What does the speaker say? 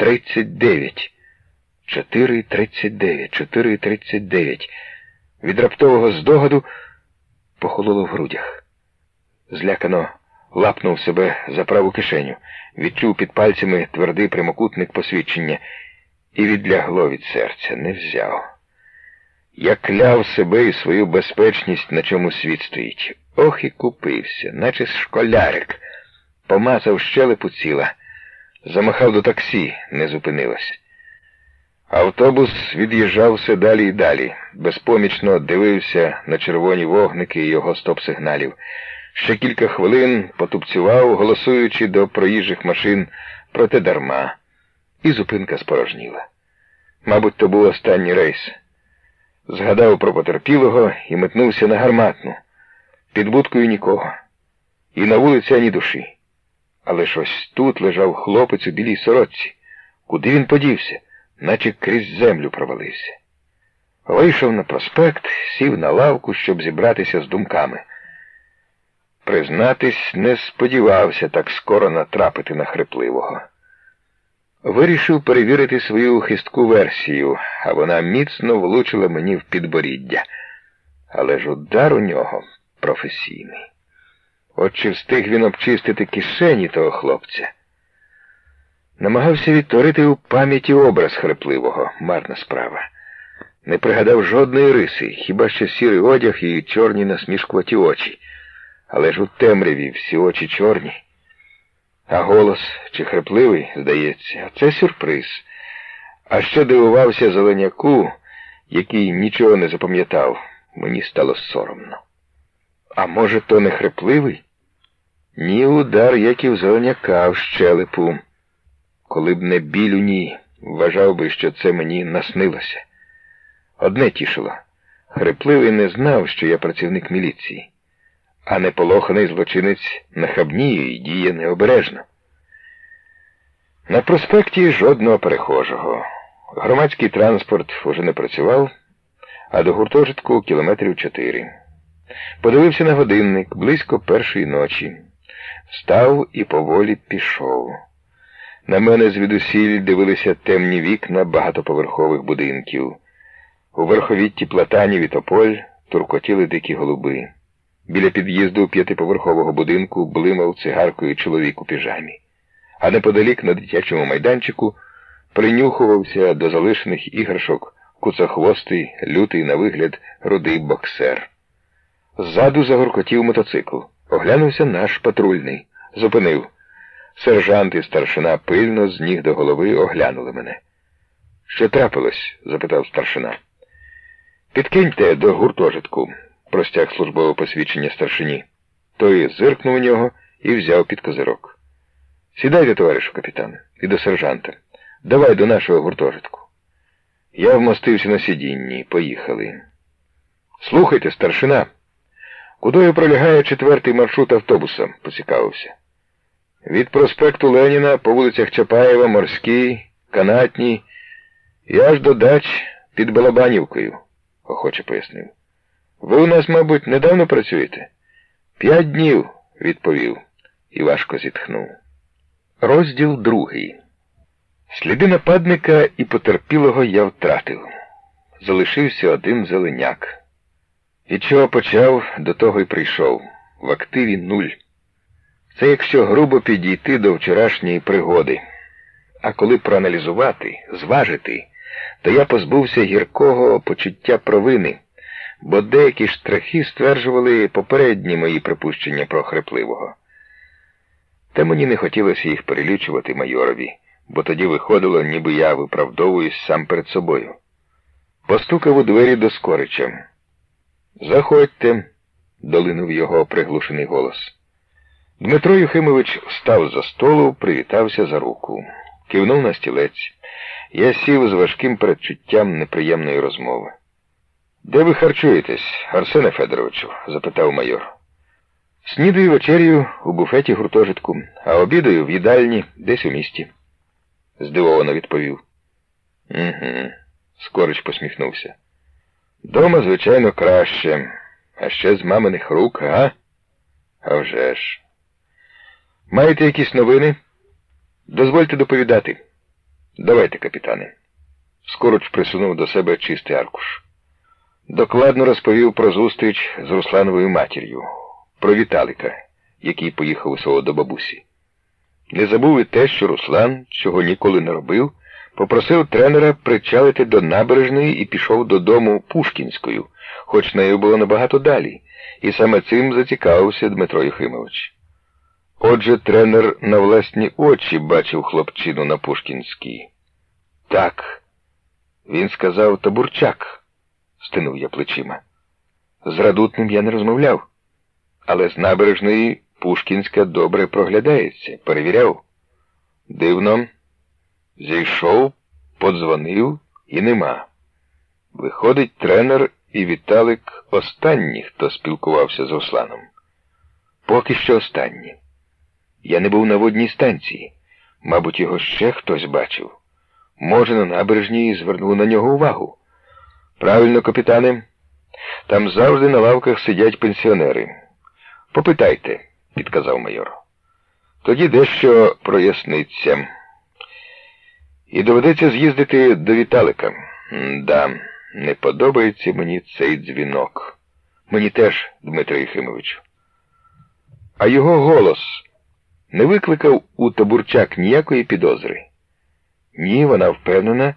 4.39. 4.39, 4.39. Від раптового здогаду похололо в грудях. Злякано лапнув себе за праву кишеню, відчув під пальцями твердий прямокутник посвідчення і відлягло від серця, не взяв. Я кляв себе і свою безпечність, на чому світ стоїть. Ох і купився, наче школярик. Помазав щелепу ціла, замахав до таксі, не зупинилась. Автобус від'їжджав все далі і далі, безпомічно дивився на червоні вогники його стоп-сигналів. Ще кілька хвилин потупцював, голосуючи до проїжджих машин, проте дарма, і зупинка спорожніла. Мабуть, то був останній рейс. Згадав про потерпілого і метнувся на гарматну. Під будкою нікого. І на вулиці ані душі. Але щось тут лежав хлопець у білій сорочці. Куди він подівся, наче крізь землю провалився. Вийшов на проспект, сів на лавку, щоб зібратися з думками. Признатись, не сподівався так скоро натрапити на хрипливого. Вирішив перевірити свою хистку версію, а вона міцно влучила мені в підборіддя. Але ж удар у нього професійний. От чи встиг він обчистити кишені того хлопця? Намагався відтворити у пам'яті образ хрипливого, марна справа. Не пригадав жодної риси, хіба що сірий одяг і чорні насмішкуваті очі. Але ж у темряві всі очі чорні. А голос чи хрипливий, здається, це сюрприз. А ще дивувався зеленяку, який нічого не запам'ятав. Мені стало соромно. А може, то не хрипливий? Ні удар, як і в зеленяка в щелепу. Коли б не біль у ній, вважав би, що це мені наснилося. Одне тішило. Хрипливий не знав, що я працівник міліції а неполоханий злочинець нахабніє і діє необережно. На проспекті жодного перехожого. Громадський транспорт уже не працював, а до гуртожитку кілометрів чотири. Подивився на годинник близько першої ночі. Встав і поволі пішов. На мене звідусіль дивилися темні вікна багатоповерхових будинків. У верховітті платанів і тополь туркотіли дикі голуби. Біля під'їзду п'ятиповерхового будинку блимав цигаркою чоловік у піжамі, а неподалік на дитячому майданчику принюхувався до залишених іграшок куцохвостий, лютий на вигляд рудий боксер. Ззаду загоркотів мотоцикл. Оглянувся наш патрульний. Зупинив. Сержант і старшина пильно з ніг до голови оглянули мене. Що трапилось? запитав старшина. Підкиньте до гуртожитку простяг службове посвідчення старшині. Той зиркнув у нього і взяв під козирок. Сідайте, товаришу капітан, і до сержанта. Давай до нашого гуртожитку. Я вмостився на сидінні. Поїхали. Слухайте, старшина. Кудою пролягає четвертий маршрут автобуса? поцікавився. Від проспекту Леніна по вулицях Чапаєва, Морській, Канатній і аж до дач під Балабанівкою, охоче пояснив. Ви у нас, мабуть, недавно працюєте? П'ять днів, відповів і важко зітхнув. Розділ другий. Сліди нападника і потерпілого я втратив. Залишився один зеленяк. Від чого почав, до того й прийшов. В активі нуль. Це якщо грубо підійти до вчорашньої пригоди. А коли проаналізувати, зважити, то я позбувся гіркого почуття провини бо деякі штрахи стверджували попередні мої припущення про хрипливого. Та мені не хотілося їх перелічувати майорові, бо тоді виходило, ніби я виправдовуюсь сам перед собою. Постукав у двері до Скорича. Заходьте, долинув його приглушений голос. Дмитро Юхимович встав за столу, привітався за руку, кивнув на стілець. Я сів з важким передчуттям неприємної розмови. Де ви харчуєтесь, Арсене Федоровичу? запитав майор. Снідаю вечерю у буфеті гуртожитку, а обідаю в їдальні десь у місті. Здивовано відповів. Угу. Скорич посміхнувся. Дома, звичайно, краще, а ще з маминих рук, а? А вже ж. Маєте якісь новини? Дозвольте доповідати. Давайте, капітане. Скоруч присунув до себе чистий аркуш. Докладно розповів про зустріч з Руслановою матір'ю, про Віталика, який поїхав у село до бабусі. Не забув і те, що Руслан, чого ніколи не робив, попросив тренера причалити до набережної і пішов додому Пушкінською, хоч нею було набагато далі, і саме цим зацікавився Дмитро Юхимович. Отже, тренер на власні очі бачив хлопчину на Пушкінській. Так, він сказав табурчак, стинув я плечима. З радутним я не розмовляв, але з набережної Пушкінська добре проглядається, перевіряв. Дивно, зійшов, подзвонив і нема. Виходить, тренер і Віталик останні, хто спілкувався з Русланом. Поки що останні. Я не був на водній станції. Мабуть, його ще хтось бачив. Може, на набережній звернув на нього увагу. Правильно, капітане, там завжди на лавках сидять пенсіонери. Попитайте, підказав майор. Тоді дещо проясниться. І доведеться з'їздити до Віталика. Да, не подобається мені цей дзвінок. Мені теж, Дмитро Єхимович. А його голос не викликав у табурчак ніякої підозри. Ні, вона впевнена,